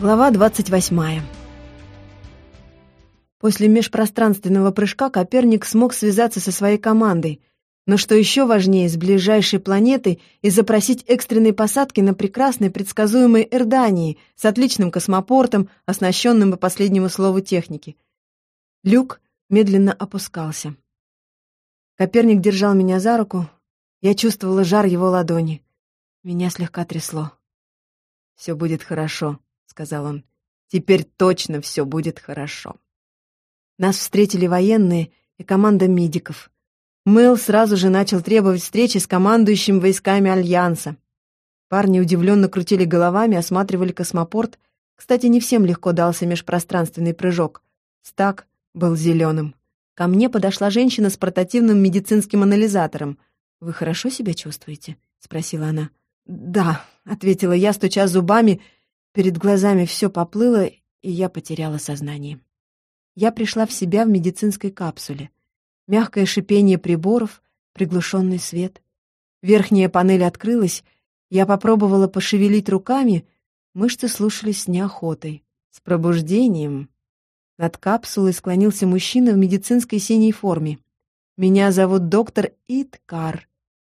Глава 28. После межпространственного прыжка Коперник смог связаться со своей командой, но что еще важнее, с ближайшей планетой и запросить экстренной посадки на прекрасной предсказуемой Эрдании с отличным космопортом, оснащенным по последнему слову техники. Люк медленно опускался. Коперник держал меня за руку, я чувствовала жар его ладони. Меня слегка трясло. «Все будет хорошо», сказал он. «Теперь точно все будет хорошо». Нас встретили военные и команда медиков. Мэл сразу же начал требовать встречи с командующим войсками Альянса. Парни удивленно крутили головами, осматривали космопорт. Кстати, не всем легко дался межпространственный прыжок. Стак был зеленым. Ко мне подошла женщина с портативным медицинским анализатором. «Вы хорошо себя чувствуете?» — спросила она. «Да», — ответила я, стуча зубами Перед глазами все поплыло, и я потеряла сознание. Я пришла в себя в медицинской капсуле. Мягкое шипение приборов, приглушенный свет. Верхняя панель открылась, я попробовала пошевелить руками, мышцы слушались с неохотой. С пробуждением. Над капсулой склонился мужчина в медицинской синей форме. «Меня зовут доктор Иткар.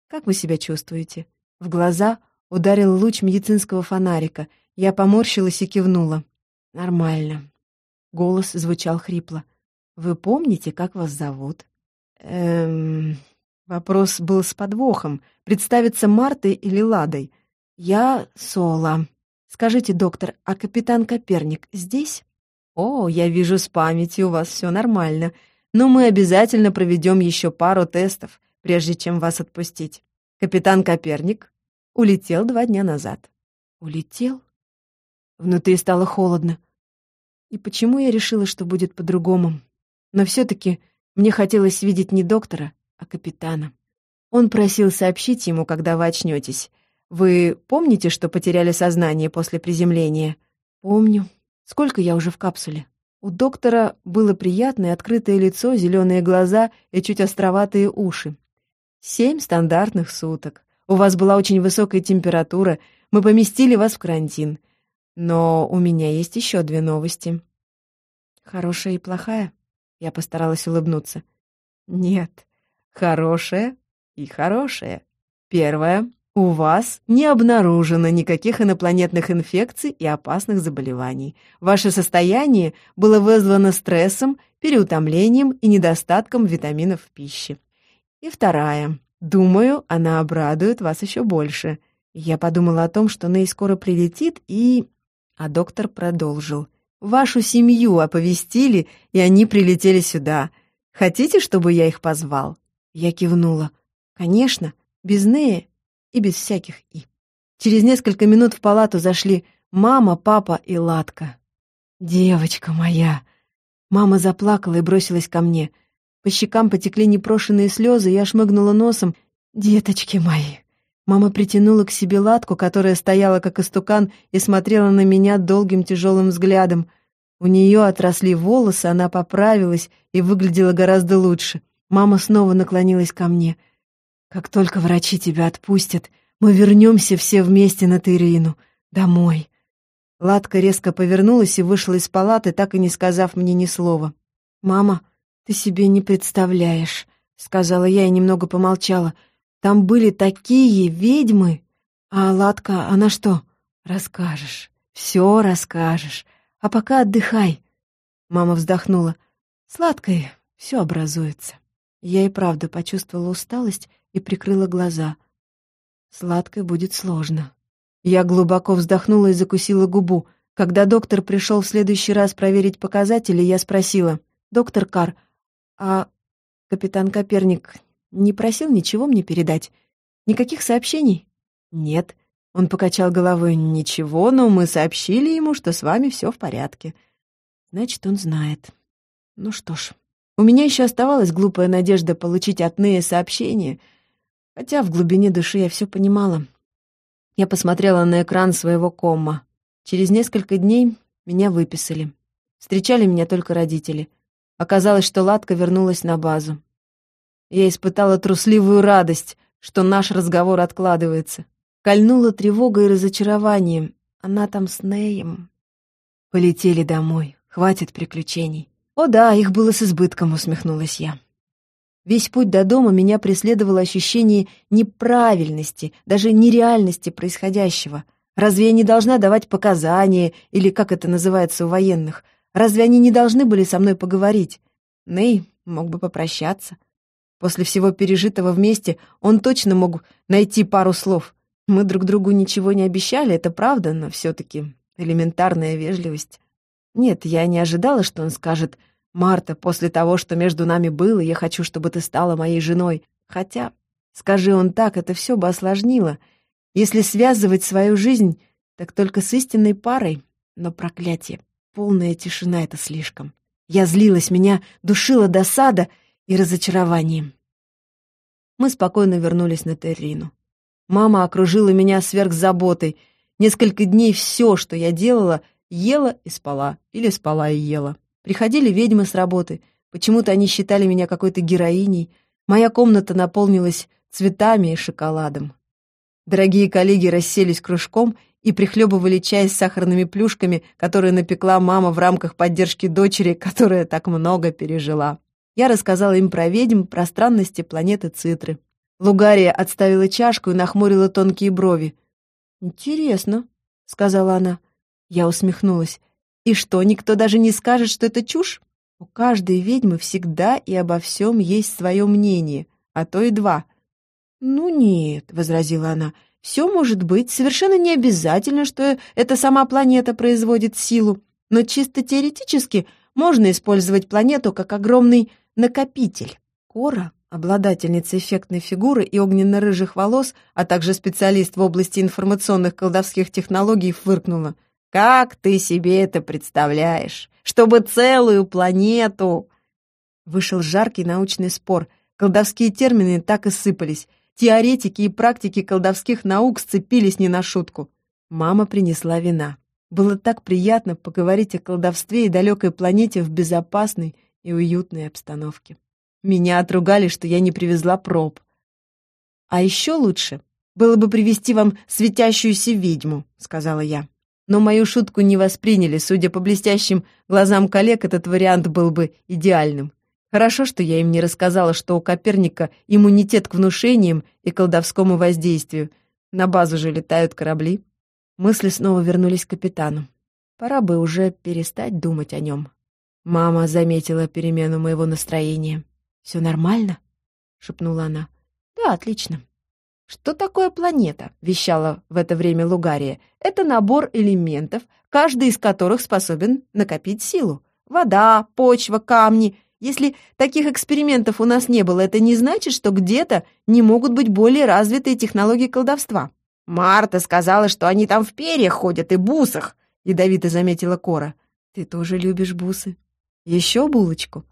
Как вы себя чувствуете?» В глаза ударил луч медицинского фонарика — я поморщилась и кивнула. «Нормально». Голос звучал хрипло. «Вы помните, как вас зовут?» «Эм...» Вопрос был с подвохом. Представиться Мартой или Ладой? «Я Сола. Скажите, доктор, а капитан Коперник здесь?» «О, я вижу, с памятью у вас все нормально. Но мы обязательно проведем еще пару тестов, прежде чем вас отпустить. Капитан Коперник улетел два дня назад». «Улетел?» Внутри стало холодно. И почему я решила, что будет по-другому? Но все-таки мне хотелось видеть не доктора, а капитана. Он просил сообщить ему, когда вы очнетесь. Вы помните, что потеряли сознание после приземления? Помню. Сколько я уже в капсуле? У доктора было приятное открытое лицо, зеленые глаза и чуть островатые уши. Семь стандартных суток. У вас была очень высокая температура. Мы поместили вас в карантин. Но у меня есть еще две новости. Хорошая и плохая? Я постаралась улыбнуться. Нет, хорошая и хорошая. Первая. У вас не обнаружено никаких инопланетных инфекций и опасных заболеваний. Ваше состояние было вызвано стрессом, переутомлением и недостатком витаминов в пище. И вторая. Думаю, она обрадует вас еще больше. Я подумала о том, что Ней скоро прилетит, и а доктор продолжил. «Вашу семью оповестили, и они прилетели сюда. Хотите, чтобы я их позвал?» Я кивнула. «Конечно, без Нея и без всяких «и». Через несколько минут в палату зашли мама, папа и Латка. «Девочка моя!» Мама заплакала и бросилась ко мне. По щекам потекли непрошенные слезы, я шмыгнула носом. «Деточки мои!» Мама притянула к себе латку, которая стояла как истукан и смотрела на меня долгим тяжелым взглядом. У нее отросли волосы, она поправилась и выглядела гораздо лучше. Мама снова наклонилась ко мне. «Как только врачи тебя отпустят, мы вернемся все вместе на Тырину, домой». Латка резко повернулась и вышла из палаты, так и не сказав мне ни слова. «Мама, ты себе не представляешь», — сказала я и немного помолчала — там были такие ведьмы. А Ладка, она что? Расскажешь. Все расскажешь. А пока отдыхай. Мама вздохнула. Сладкой все образуется. Я и правда почувствовала усталость и прикрыла глаза. Сладкой будет сложно. Я глубоко вздохнула и закусила губу. Когда доктор пришел в следующий раз проверить показатели, я спросила. «Доктор Кар, а капитан Коперник не просил ничего мне передать? Никаких сообщений? Нет. Он покачал головой. Ничего, но мы сообщили ему, что с вами все в порядке. Значит, он знает. Ну что ж, у меня еще оставалась глупая надежда получить от Нея сообщение, хотя в глубине души я все понимала. Я посмотрела на экран своего комма. Через несколько дней меня выписали. Встречали меня только родители. Оказалось, что Ладка вернулась на базу. Я испытала трусливую радость, что наш разговор откладывается. Кольнула тревога и разочарование. Она там с Неем. Полетели домой, хватит приключений. О да, их было с избытком, усмехнулась я. Весь путь до дома меня преследовало ощущение неправильности, даже нереальности происходящего. Разве я не должна давать показания, или как это называется у военных? Разве они не должны были со мной поговорить? Ней мог бы попрощаться. После всего пережитого вместе он точно мог найти пару слов. Мы друг другу ничего не обещали, это правда, но все-таки элементарная вежливость. Нет, я не ожидала, что он скажет «Марта, после того, что между нами было, я хочу, чтобы ты стала моей женой». Хотя, скажи он так, это все бы осложнило. Если связывать свою жизнь, так только с истинной парой. Но проклятие, полная тишина — это слишком. Я злилась, меня душила досада и разочарование. Мы спокойно вернулись на Террину. Мама окружила меня сверхзаботой. Несколько дней все, что я делала, ела и спала, или спала и ела. Приходили ведьмы с работы. Почему-то они считали меня какой-то героиней. Моя комната наполнилась цветами и шоколадом. Дорогие коллеги расселись кружком и прихлебывали чай с сахарными плюшками, которые напекла мама в рамках поддержки дочери, которая так много пережила. Я рассказала им про ведьм, про странности планеты Цитры. Лугария отставила чашку и нахмурила тонкие брови. «Интересно», — сказала она. Я усмехнулась. «И что, никто даже не скажет, что это чушь? У каждой ведьмы всегда и обо всем есть свое мнение, а то и два». «Ну нет», — возразила она, — все может быть, совершенно не обязательно, что эта сама планета производит силу, но чисто теоретически можно использовать планету как огромный накопитель. Кора, обладательница эффектной фигуры и огненно-рыжих волос, а также специалист в области информационных колдовских технологий, фыркнула. «Как ты себе это представляешь? Чтобы целую планету...» Вышел жаркий научный спор. Колдовские термины так и сыпались. Теоретики и практики колдовских наук сцепились не на шутку. Мама принесла вина. Было так приятно поговорить о колдовстве и далекой планете в безопасной и уютной обстановке. Меня отругали, что я не привезла проб. А еще лучше было бы привести вам светящуюся ведьму, сказала я. Но мою шутку не восприняли, судя по блестящим глазам коллег, этот вариант был бы идеальным. Хорошо, что я им не рассказала, что у Коперника иммунитет к внушениям и колдовскому воздействию. На базу же летают корабли. Мысли снова вернулись к капитану. Пора бы уже перестать думать о нем. Мама заметила перемену моего настроения. «Все нормально?» — шепнула она. «Да, отлично». «Что такое планета?» — вещала в это время Лугария. «Это набор элементов, каждый из которых способен накопить силу. Вода, почва, камни — если таких экспериментов у нас не было, это не значит, что где-то не могут быть более развитые технологии колдовства. Марта сказала, что они там в перьях ходят и бусах, ядовито заметила Кора. Ты тоже любишь бусы? Еще булочку?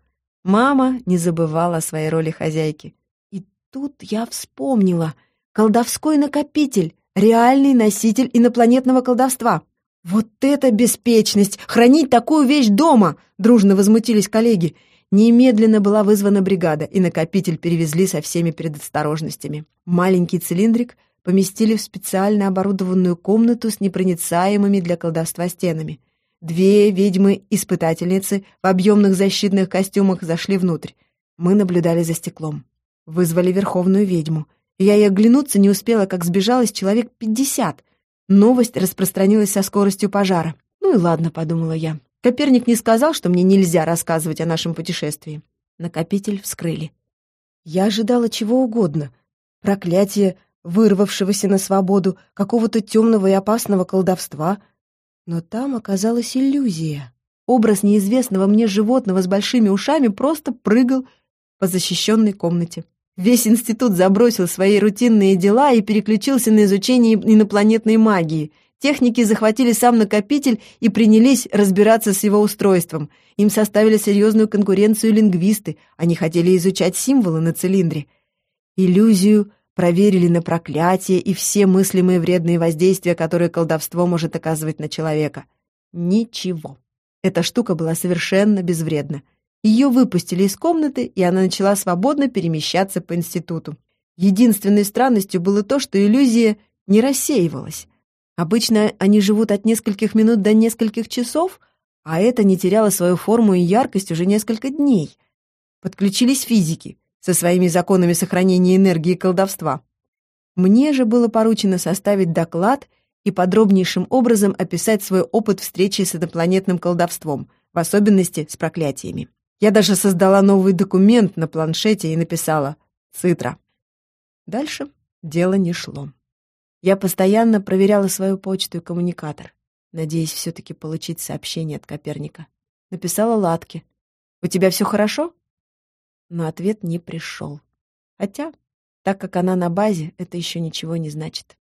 Мама не забывала о своей роли хозяйки. И тут я вспомнила. Колдовской накопитель, реальный носитель инопланетного колдовства. «Вот это беспечность! Хранить такую вещь дома!» — дружно возмутились коллеги. Немедленно была вызвана бригада, и накопитель перевезли со всеми предосторожностями. Маленький цилиндрик поместили в специально оборудованную комнату с непроницаемыми для колдовства стенами. Две ведьмы-испытательницы в объемных защитных костюмах зашли внутрь. Мы наблюдали за стеклом. Вызвали верховную ведьму. Я и оглянуться не успела, как сбежалось человек пятьдесят. Новость распространилась со скоростью пожара. «Ну и ладно», — подумала я. Коперник не сказал, что мне нельзя рассказывать о нашем путешествии. Накопитель вскрыли. Я ожидала чего угодно. Проклятие, вырвавшегося на свободу, какого-то темного и опасного колдовства. Но там оказалась иллюзия. Образ неизвестного мне животного с большими ушами просто прыгал по защищенной комнате. Весь институт забросил свои рутинные дела и переключился на изучение инопланетной магии — Техники захватили сам накопитель и принялись разбираться с его устройством. Им составили серьезную конкуренцию лингвисты. Они хотели изучать символы на цилиндре. Иллюзию проверили на проклятие и все мыслимые вредные воздействия, которые колдовство может оказывать на человека. Ничего. Эта штука была совершенно безвредна. Ее выпустили из комнаты, и она начала свободно перемещаться по институту. Единственной странностью было то, что иллюзия не рассеивалась. Обычно они живут от нескольких минут до нескольких часов, а это не теряло свою форму и яркость уже несколько дней. Подключились физики со своими законами сохранения энергии и колдовства. Мне же было поручено составить доклад и подробнейшим образом описать свой опыт встречи с инопланетным колдовством, в особенности с проклятиями. Я даже создала новый документ на планшете и написала «Цитра». Дальше дело не шло. Я постоянно проверяла свою почту и коммуникатор, надеясь все-таки получить сообщение от Коперника. Написала Латке. «У тебя все хорошо?» Но ответ не пришел. Хотя, так как она на базе, это еще ничего не значит.